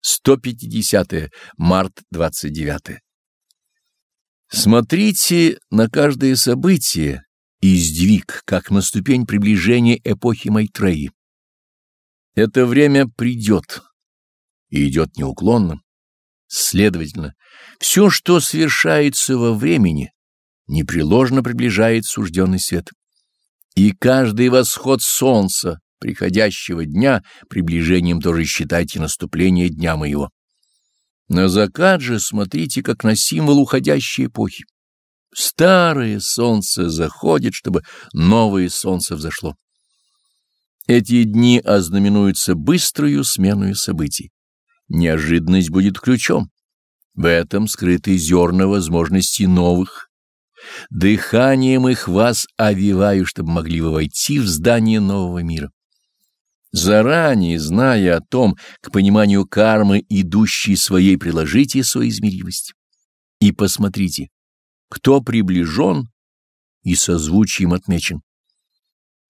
150. -е, март 29. Смотрите на каждое событие и сдвиг, как на ступень приближения эпохи Майтреи. Это время придет и идет неуклонно. Следовательно, все, что совершается во времени, непреложно приближает сужденный свет. И каждый восход солнца приходящего дня приближением тоже считайте наступление дня моего. На закат же смотрите, как на символ уходящей эпохи. Старое солнце заходит, чтобы новое солнце взошло. Эти дни ознаменуются быструю сменою событий. Неожиданность будет ключом. В этом скрыты зерна возможностей новых. Дыханием их вас овиваю, чтобы могли вы войти в здание нового мира заранее зная о том, к пониманию кармы, идущей своей, приложите соизмеримость. И посмотрите, кто приближен и созвучием отмечен.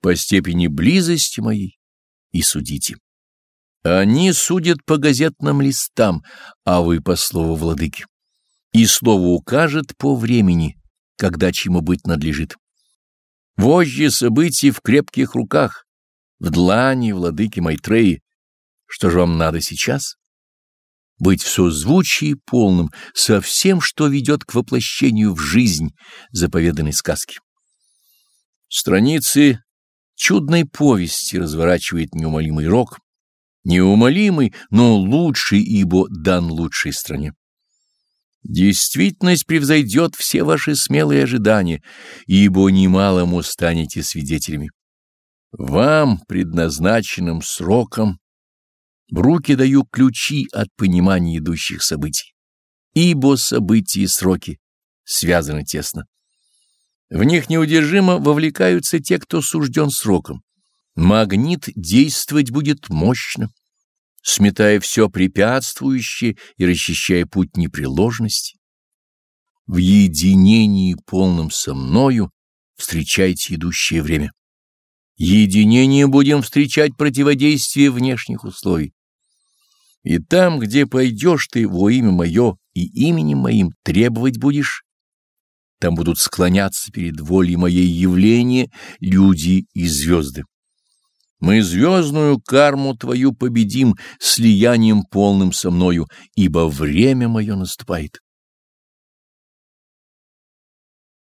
По степени близости моей и судите. Они судят по газетным листам, а вы по слову владыки. И слово укажет по времени, когда чему быть надлежит. Вожжи событий в крепких руках, в длани владыки Майтреи. Что же вам надо сейчас? Быть в созвучии полном со всем, что ведет к воплощению в жизнь заповеданной сказки. Страницы чудной повести разворачивает неумолимый рок, неумолимый, но лучший, ибо дан лучшей стране. Действительность превзойдет все ваши смелые ожидания, ибо немалому станете свидетелями. Вам, предназначенным сроком, в руки даю ключи от понимания идущих событий, ибо события и сроки связаны тесно. В них неудержимо вовлекаются те, кто сужден сроком. Магнит действовать будет мощно, сметая все препятствующее и расчищая путь непреложности. В единении полном со мною встречайте идущее время. Единение будем встречать противодействие внешних условий. И там, где пойдешь ты во имя мое и именем моим требовать будешь, там будут склоняться перед волей моей явления люди и звезды. Мы звездную карму твою победим слиянием полным со мною, ибо время мое наступает.